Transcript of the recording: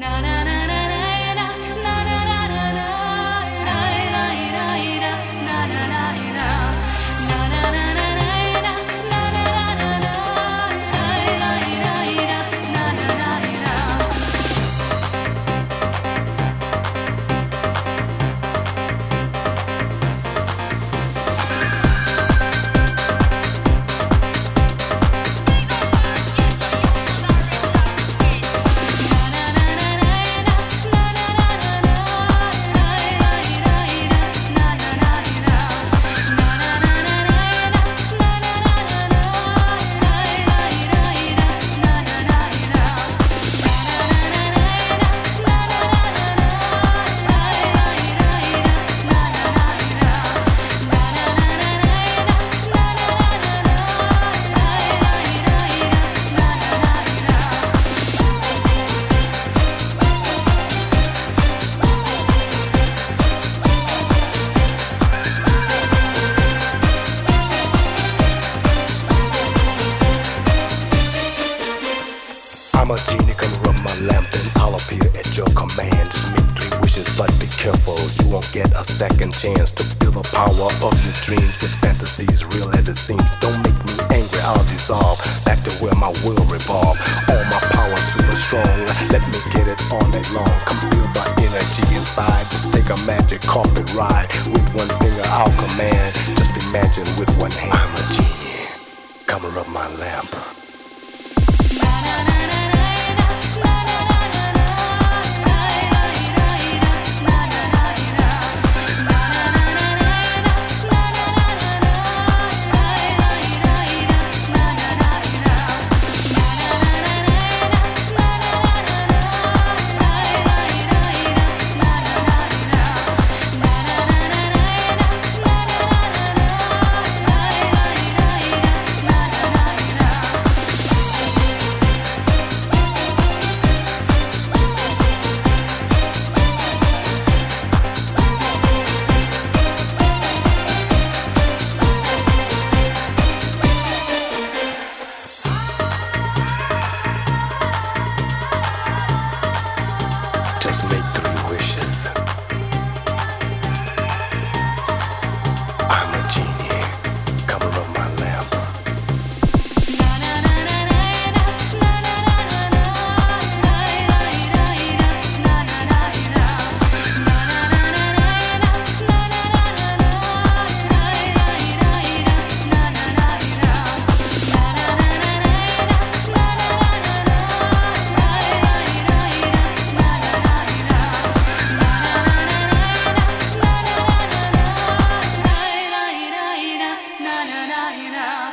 na na I'm a genie, can rub my lamp, then I'll appear at your command. Just make three wishes, but be careful. You won't get a second chance to feel the power of your dreams with fantasies real as it seems. Don't make me angry, I'll dissolve back to where my will revolve. All my power super strong. Let me get it all night long. Come feel the energy inside. Just take a magic carpet ride. With one finger, I'll command. Just imagine with one hand. I'm a genie. Come rub my lamp. just make na na na na.